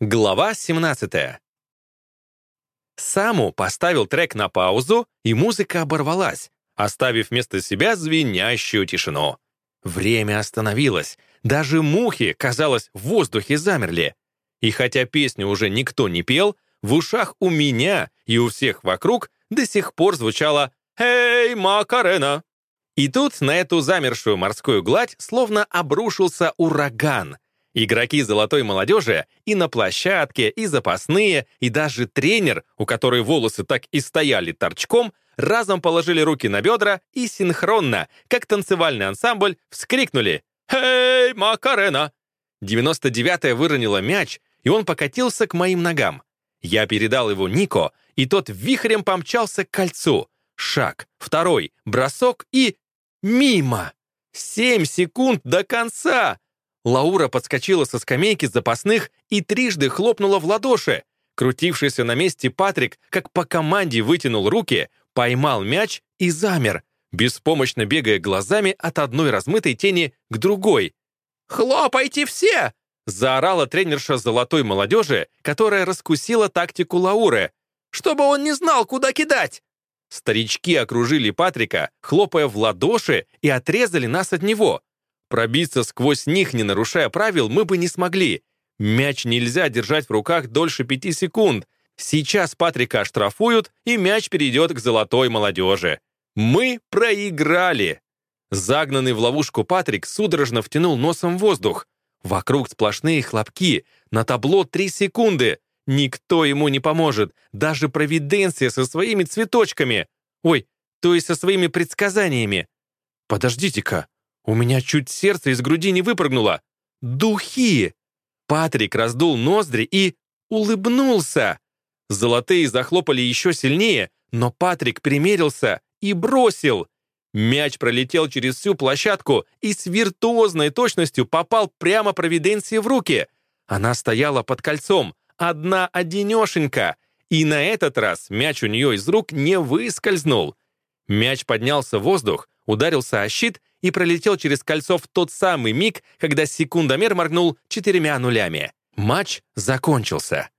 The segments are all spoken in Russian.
Глава 17. Саму поставил трек на паузу, и музыка оборвалась, оставив вместо себя звенящую тишину. Время остановилось. Даже мухи, казалось, в воздухе замерли. И хотя песню уже никто не пел, в ушах у меня и у всех вокруг до сих пор звучало «Эй, Макарена!». И тут на эту замершую морскую гладь словно обрушился ураган — Игроки золотой молодежи и на площадке, и запасные, и даже тренер, у которой волосы так и стояли торчком, разом положили руки на бедра и синхронно, как танцевальный ансамбль, вскрикнули «Эй, Макарена!». 99-я выронила мяч, и он покатился к моим ногам. Я передал его Нико, и тот вихрем помчался к кольцу. Шаг, второй, бросок и... Мимо! Семь секунд до конца! Лаура подскочила со скамейки запасных и трижды хлопнула в ладоши. Крутившийся на месте Патрик, как по команде вытянул руки, поймал мяч и замер, беспомощно бегая глазами от одной размытой тени к другой. «Хлопайте все!» — заорала тренерша золотой молодежи, которая раскусила тактику Лауры. «Чтобы он не знал, куда кидать!» Старички окружили Патрика, хлопая в ладоши, и отрезали нас от него. Пробиться сквозь них, не нарушая правил, мы бы не смогли. Мяч нельзя держать в руках дольше пяти секунд. Сейчас Патрика оштрафуют, и мяч перейдет к золотой молодежи. Мы проиграли. Загнанный в ловушку Патрик судорожно втянул носом воздух. Вокруг сплошные хлопки. На табло три секунды. Никто ему не поможет. Даже провиденция со своими цветочками. Ой, то есть со своими предсказаниями. Подождите-ка, у меня чуть сердце из груди не выпрыгнуло. Духи! Патрик раздул ноздри и улыбнулся. Золотые захлопали еще сильнее, но Патрик примерился и бросил. Мяч пролетел через всю площадку и с виртуозной точностью попал прямо Провиденции в руки. Она стояла под кольцом, одна-одинешенька, и на этот раз мяч у нее из рук не выскользнул. Мяч поднялся в воздух, ударился о щит и пролетел через кольцо в тот самый миг, когда секундомер моргнул четырьмя нулями. Матч закончился.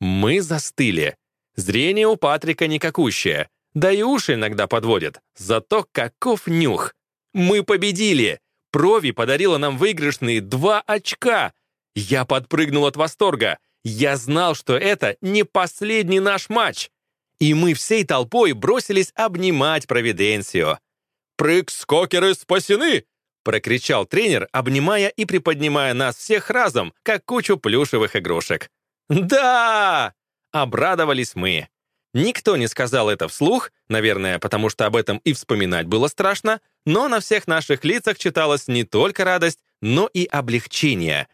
Мы застыли. Зрение у Патрика никакущее. Да и уши иногда подводят. Зато каков нюх. Мы победили. Прови подарила нам выигрышные два очка. Я подпрыгнул от восторга. Я знал, что это не последний наш матч. И мы всей толпой бросились обнимать Провиденцию. «Прыг-скокеры спасены!» — прокричал тренер, обнимая и приподнимая нас всех разом, как кучу плюшевых игрушек. «Да!» — обрадовались мы. Никто не сказал это вслух, наверное, потому что об этом и вспоминать было страшно, но на всех наших лицах читалась не только радость, но и облегчение.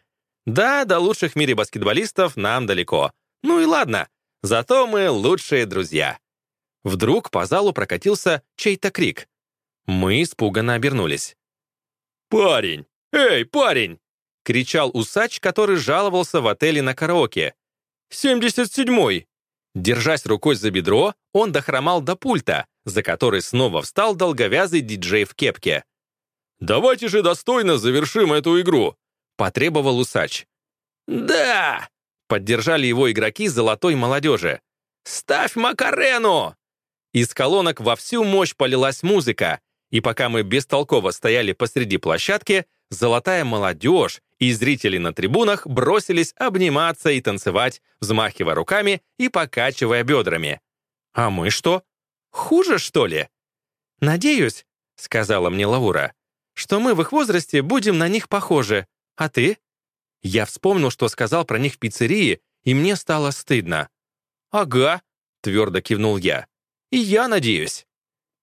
Да, до лучших в мире баскетболистов нам далеко. Ну и ладно, зато мы лучшие друзья. Вдруг по залу прокатился чей-то крик. Мы испуганно обернулись. «Парень! Эй, парень!» — кричал усач, который жаловался в отеле на караоке. «Семьдесят седьмой!» Держась рукой за бедро, он дохромал до пульта, за который снова встал долговязый диджей в кепке. «Давайте же достойно завершим эту игру!» — потребовал усач. «Да!» — поддержали его игроки золотой молодежи. «Ставь Макарену!» Из колонок во всю мощь полилась музыка, и пока мы бестолково стояли посреди площадки, золотая молодежь и зрители на трибунах бросились обниматься и танцевать, взмахивая руками и покачивая бедрами. «А мы что? Хуже, что ли?» «Надеюсь», — сказала мне Лаура, «что мы в их возрасте будем на них похожи. А ты?» Я вспомнил, что сказал про них в пиццерии, и мне стало стыдно. «Ага», — твердо кивнул я. «И я надеюсь».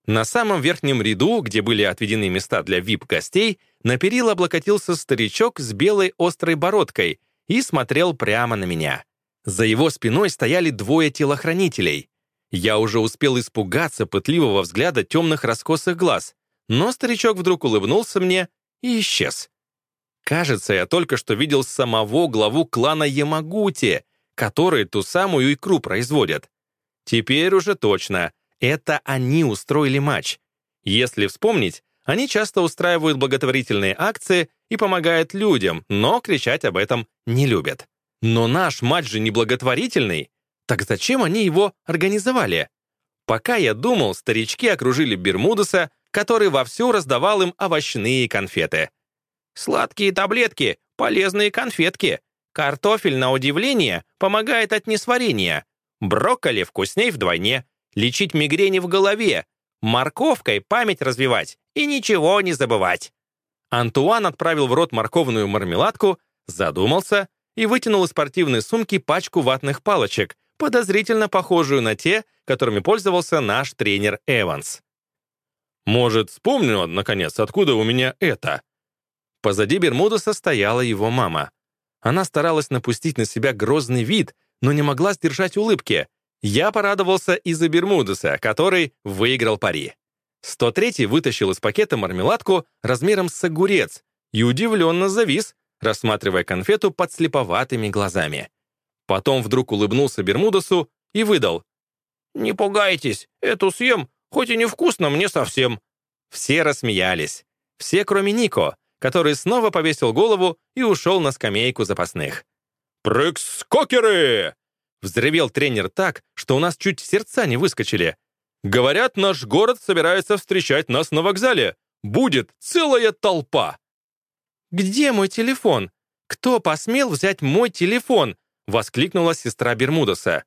На самом верхнем ряду, где были отведены места для вип-гостей, на перила облокотился старичок с белой острой бородкой и смотрел прямо на меня. За его спиной стояли двое телохранителей. Я уже успел испугаться пытливого взгляда темных раскосых глаз, но старичок вдруг улыбнулся мне и исчез. Кажется, я только что видел самого главу клана Ямагути, который ту самую икру производят. Теперь уже точно — это они устроили матч. Если вспомнить, они часто устраивают благотворительные акции и помогают людям, но кричать об этом не любят. Но наш матч же не благотворительный. Так зачем они его организовали? Пока я думал, старички окружили Бермудеса, который вовсю раздавал им овощные конфеты. «Сладкие таблетки, полезные конфетки. Картофель, на удивление, помогает от несварения. Брокколи вкусней вдвойне. Лечить мигрени в голове. Морковкой память развивать и ничего не забывать». Антуан отправил в рот морковную мармеладку, задумался и вытянул из спортивной сумки пачку ватных палочек, подозрительно похожую на те, которыми пользовался наш тренер Эванс. «Может, вспомню, наконец, откуда у меня это?» Позади Бермудаса стояла его мама. Она старалась напустить на себя грозный вид, но не могла сдержать улыбки. Я порадовался из-за Бермудаса, который выиграл пари. 103-й вытащил из пакета мармеладку размером с огурец и удивленно завис, рассматривая конфету под слеповатыми глазами. Потом вдруг улыбнулся Бермудасу и выдал. «Не пугайтесь, эту съем, хоть и невкусно мне совсем». Все рассмеялись. Все, кроме Нико, который снова повесил голову и ушел на скамейку запасных. «Прыг-скокеры!» Взревел тренер так, что у нас чуть сердца не выскочили. «Говорят, наш город собирается встречать нас на вокзале. Будет целая толпа!» «Где мой телефон? Кто посмел взять мой телефон?» — воскликнула сестра Бермудаса.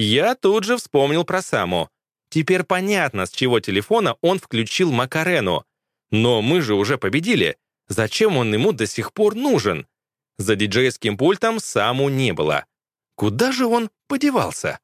Я тут же вспомнил про Саму. Теперь понятно, с чего телефона он включил Макарену. Но мы же уже победили. Зачем он ему до сих пор нужен? За диджейским пультом Саму не было. Куда же он подевался?